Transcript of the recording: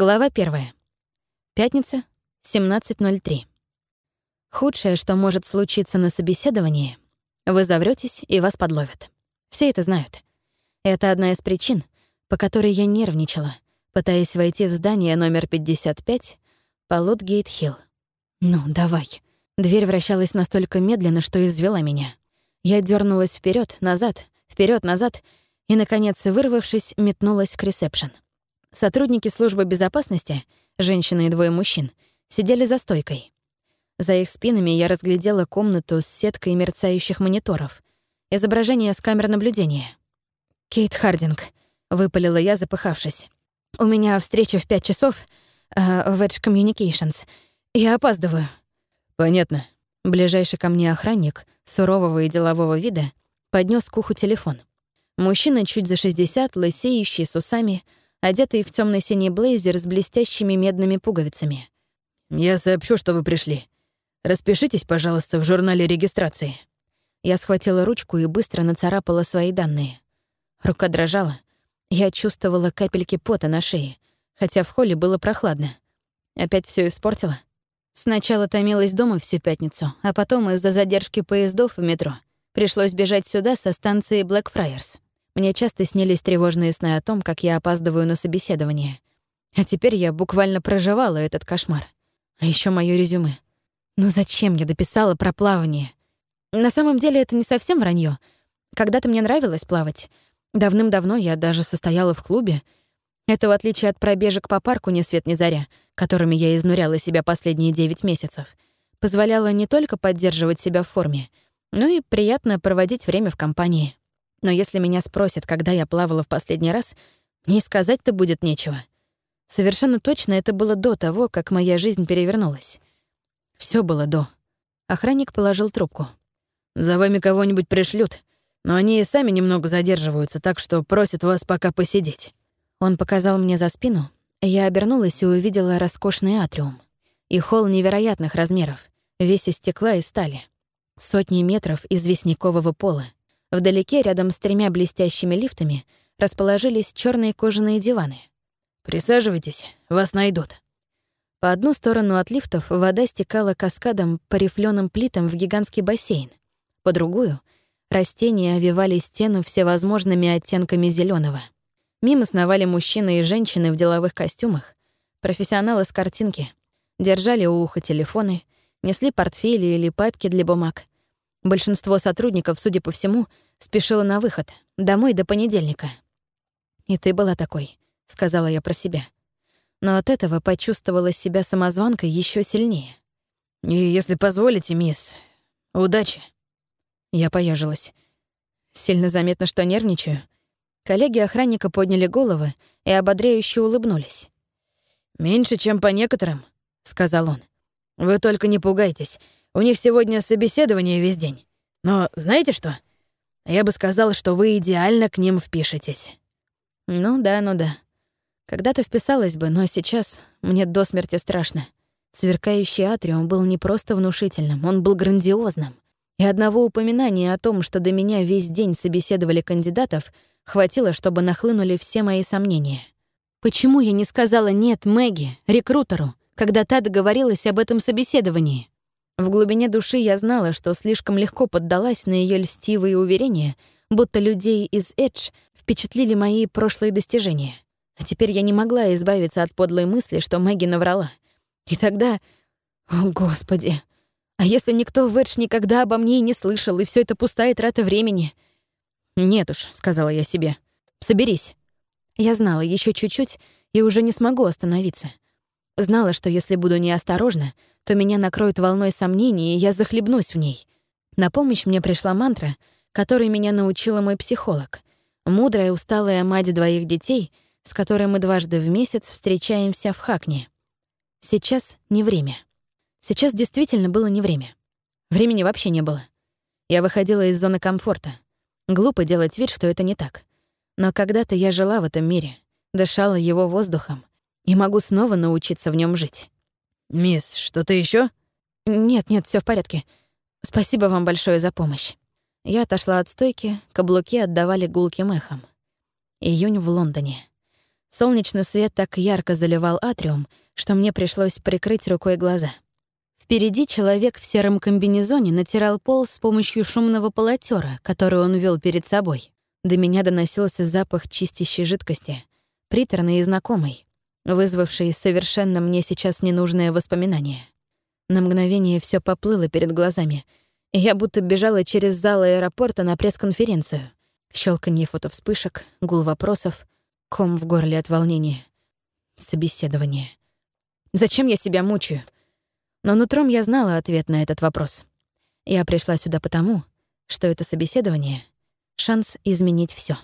Глава первая. Пятница, 17.03. Худшее, что может случиться на собеседовании, вы заврётесь и вас подловят. Все это знают. Это одна из причин, по которой я нервничала, пытаясь войти в здание номер 55 по Лутгейт-Хилл. Ну, давай. Дверь вращалась настолько медленно, что извела меня. Я дернулась вперед, назад, вперед, назад и, наконец, вырвавшись, метнулась к ресепшн. Сотрудники службы безопасности, женщина и двое мужчин, сидели за стойкой. За их спинами я разглядела комнату с сеткой мерцающих мониторов, изображение с камер наблюдения. «Кейт Хардинг», — выпалила я, запыхавшись. «У меня встреча в пять часов э, в Edge Communications. Я опаздываю». «Понятно». Ближайший ко мне охранник, сурового и делового вида, поднес к уху телефон. Мужчина чуть за 60, лысеющий, с усами — одетый в темно синий блейзер с блестящими медными пуговицами. «Я сообщу, что вы пришли. Распишитесь, пожалуйста, в журнале регистрации». Я схватила ручку и быстро нацарапала свои данные. Рука дрожала. Я чувствовала капельки пота на шее, хотя в холле было прохладно. Опять все испортила. Сначала томилась дома всю пятницу, а потом из-за задержки поездов в метро пришлось бежать сюда со станции Блэкфрайерс. Мне часто снились тревожные сны о том, как я опаздываю на собеседование. А теперь я буквально проживала этот кошмар. А еще моё резюме. Ну зачем я дописала про плавание? На самом деле это не совсем вранье. Когда-то мне нравилось плавать. Давным-давно я даже состояла в клубе. Это в отличие от пробежек по парку ни свет ни заря, которыми я изнуряла себя последние 9 месяцев, позволяло не только поддерживать себя в форме, но и приятно проводить время в компании. Но если меня спросят, когда я плавала в последний раз, мне сказать-то будет нечего. Совершенно точно это было до того, как моя жизнь перевернулась. Все было до. Охранник положил трубку. «За вами кого-нибудь пришлют, но они и сами немного задерживаются, так что просят вас пока посидеть». Он показал мне за спину, я обернулась и увидела роскошный атриум. И холл невероятных размеров, весь из стекла и стали. Сотни метров известнякового пола — Вдалеке, рядом с тремя блестящими лифтами, расположились черные кожаные диваны. «Присаживайтесь, вас найдут». По одну сторону от лифтов вода стекала каскадом по рифлёным плитам в гигантский бассейн. По другую — растения овивали стену всевозможными оттенками зеленого. Мимо сновали мужчины и женщины в деловых костюмах, профессионалы с картинки, держали у уха телефоны, несли портфели или папки для бумаг — Большинство сотрудников, судя по всему, спешило на выход, домой до понедельника. «И ты была такой», — сказала я про себя. Но от этого почувствовала себя самозванкой еще сильнее. «И если позволите, мисс, удачи». Я поежилась. Сильно заметно, что нервничаю. Коллеги охранника подняли головы и ободряюще улыбнулись. «Меньше, чем по некоторым», — сказал он. «Вы только не пугайтесь. У них сегодня собеседование весь день. Но знаете что? Я бы сказал, что вы идеально к ним впишетесь». «Ну да, ну да. Когда-то вписалась бы, но сейчас мне до смерти страшно. Сверкающий атриум был не просто внушительным, он был грандиозным. И одного упоминания о том, что до меня весь день собеседовали кандидатов, хватило, чтобы нахлынули все мои сомнения. Почему я не сказала «нет» Мэгги, рекрутеру, когда та договорилась об этом собеседовании? В глубине души я знала, что слишком легко поддалась на ее льстивые уверения, будто людей из Эдж впечатлили мои прошлые достижения. А теперь я не могла избавиться от подлой мысли, что Мэгги наврала. И тогда... О, Господи! А если никто в Эдж никогда обо мне и не слышал, и все это пустая трата времени? «Нет уж», — сказала я себе, — «соберись». Я знала, еще чуть-чуть, и уже не смогу остановиться. Знала, что если буду неосторожна, то меня накроет волной сомнений, и я захлебнусь в ней. На помощь мне пришла мантра, которой меня научила мой психолог. Мудрая, усталая мать двоих детей, с которой мы дважды в месяц встречаемся в Хакне. Сейчас не время. Сейчас действительно было не время. Времени вообще не было. Я выходила из зоны комфорта. Глупо делать вид, что это не так. Но когда-то я жила в этом мире, дышала его воздухом и могу снова научиться в нем жить. «Мисс, что-то еще? «Нет, нет, все в порядке. Спасибо вам большое за помощь». Я отошла от стойки, каблуки отдавали гулким эхом. Июнь в Лондоне. Солнечный свет так ярко заливал атриум, что мне пришлось прикрыть рукой глаза. Впереди человек в сером комбинезоне натирал пол с помощью шумного полотера, который он вел перед собой. До меня доносился запах чистящей жидкости, приторный и знакомый, вызвавший совершенно мне сейчас ненужное воспоминание. На мгновение все поплыло перед глазами, я будто бежала через зал аэропорта на пресс-конференцию. Щелканье фотовспышек, гул вопросов, ком в горле от волнения. Собеседование. Зачем я себя мучаю? Но нутром я знала ответ на этот вопрос. Я пришла сюда потому, что это собеседование — шанс изменить все.